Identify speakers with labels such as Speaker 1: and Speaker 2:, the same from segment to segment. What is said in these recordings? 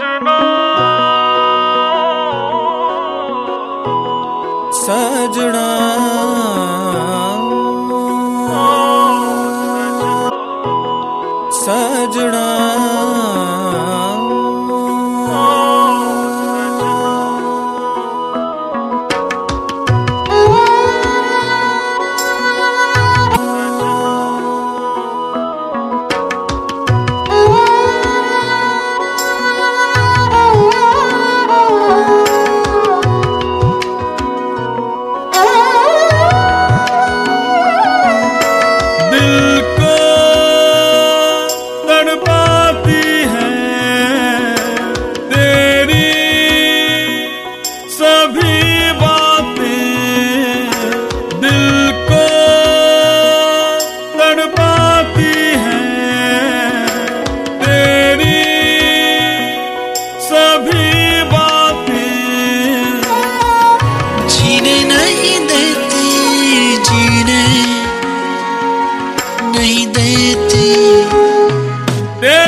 Speaker 1: ਸਜਣਾ। ਸਜਣਾ। ਸਜਣਾ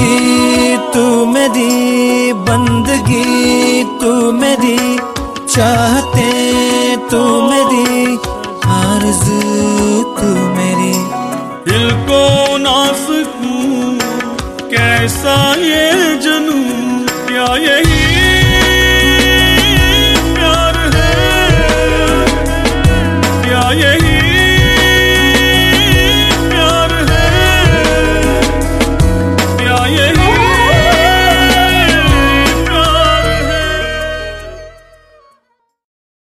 Speaker 1: ज़िंदगी तू मेरी बंदगी तू मेरी चाहते तू मेरी आरज़ू तू मेरी।
Speaker 2: दिल को ना सकूँ कैसा ये जनू, क्या यही